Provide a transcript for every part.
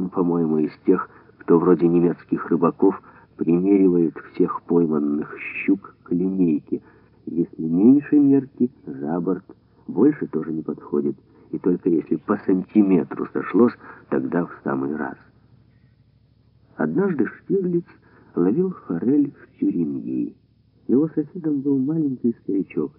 Он, по-моему, из тех, кто вроде немецких рыбаков примеривает всех пойманных щук к линейке. Если меньше мерки, за борт, больше тоже не подходит. И только если по сантиметру сошлось, тогда в самый раз. Однажды Штирлиц ловил форель в Тюрингии. Его соседом был маленький старичок.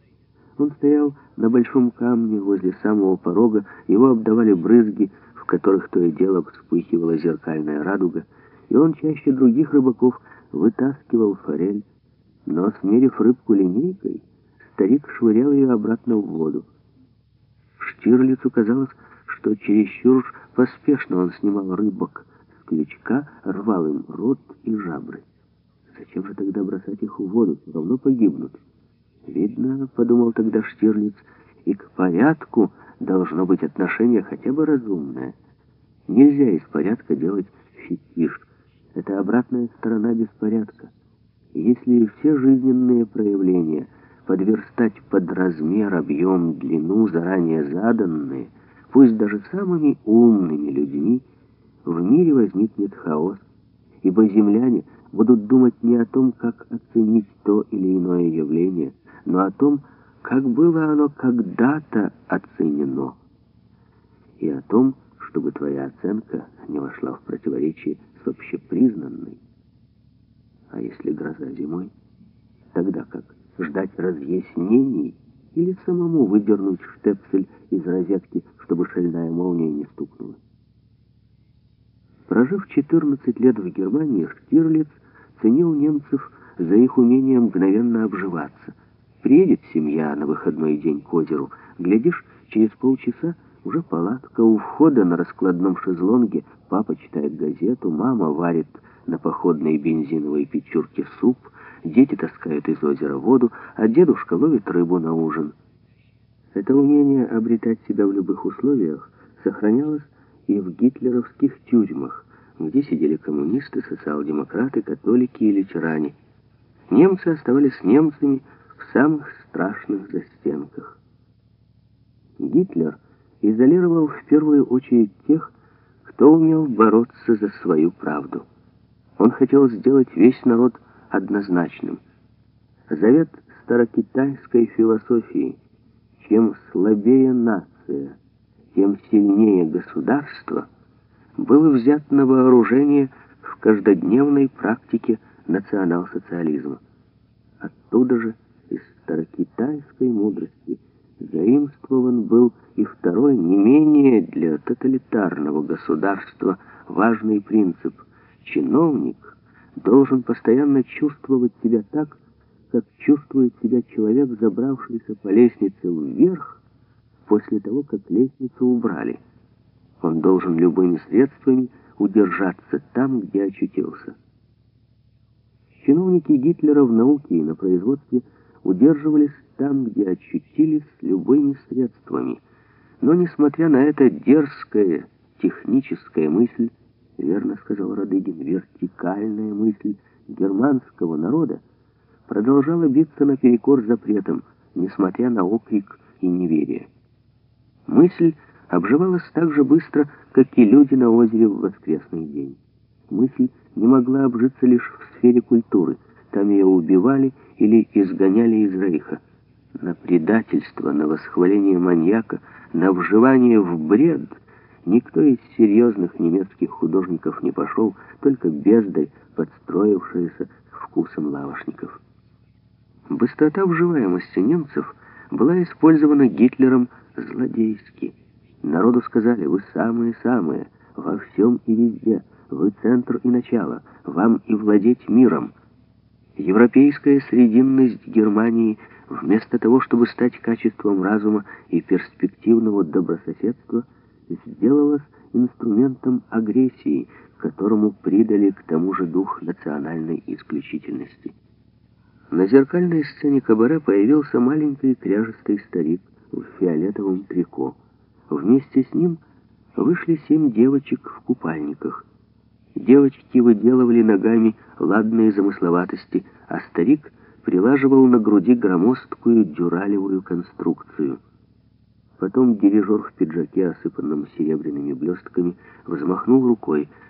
Он стоял на большом камне возле самого порога, его обдавали брызги, в которых то и дело вспыхивала зеркальная радуга, и он чаще других рыбаков вытаскивал форель, но, смерив рыбку линейкой, старик швырял ее обратно в воду. Штирлицу казалось, что чересчур поспешно он снимал рыбок с крючка, рвал им рот и жабры. Зачем же тогда бросать их в воду? Все равно погибнут. Видно, подумал тогда Штирлиц, и к порядку должно быть отношение хотя бы разумное. Нельзя из порядка делать фетиш. Это обратная сторона беспорядка. Если все жизненные проявления подверстать под размер, объем, длину, заранее заданные, пусть даже самыми умными людьми, в мире возникнет хаос, ибо земляне будут думать не о том, как оценить то или иное явление, но о том, как было оно когда-то оценено, и о том, чтобы твоя оценка не вошла в противоречие с общепризнанной. А если гроза зимой, тогда как? Ждать разъяснений или самому выдернуть штепсель из розетки, чтобы шальная молния не стукнула? Прожив 14 лет в Германии, Штирлиц ценил немцев за их умение мгновенно обживаться. Приедет семья на выходной день к озеру, глядишь, через полчаса уже палатка у входа на раскладном шезлонге, папа читает газету, мама варит на походной бензиновой печурке суп, дети таскают из озера воду, а дедушка ловит рыбу на ужин. Это умение обретать себя в любых условиях сохранялось и в гитлеровских тюрьмах, где сидели коммунисты, социал-демократы, католики и лютеране. Немцы оставались немцами самых страшных застенках. Гитлер изолировал в первую очередь тех, кто умел бороться за свою правду. Он хотел сделать весь народ однозначным. Завет старокитайской философии «Чем слабее нация, тем сильнее государство» был взят на вооружение в каждодневной практике национал-социализма. Оттуда же, из старокитайской мудрости, заимствован был и второй, не менее для тоталитарного государства важный принцип. Чиновник должен постоянно чувствовать себя так, как чувствует себя человек, забравшийся по лестнице вверх после того, как лестницу убрали. Он должен любыми средствами удержаться там, где очутился. Чиновники Гитлера в науке и на производстве удерживались там, где очутились любыми средствами. Но, несмотря на это, дерзкая техническая мысль, верно сказал Радыгин, вертикальная мысль германского народа, продолжала биться наперекор запретам, несмотря на окрик и неверие. Мысль обживалась так же быстро, как и люди на озере в воскресный день. Мысль не могла обжиться лишь в сфере культуры. Там ее убивали или изгоняли из рейха. На предательство, на восхваление маньяка, на вживание в бред никто из серьезных немецких художников не пошел, только бездарь, подстроившаяся к вкусам лавошников. Быстрота вживаемости немцев была использована Гитлером злодейски. Народу сказали, вы самые-самые, во всем и везде, вы центр и начало, вам и владеть миром. Европейская срединность Германии вместо того, чтобы стать качеством разума и перспективного добрососедства, сделалась инструментом агрессии, которому придали к тому же дух национальной исключительности. На зеркальной сцене кабаре появился маленький кряжестый старик в фиолетовом трико. Вместе с ним вышли семь девочек в купальниках. Девочки выделывали ногами ладные замысловатости, а старик прилаживал на груди громоздкую дюралевую конструкцию. Потом дирижер в пиджаке, осыпанном серебряными блестками, взмахнул рукой.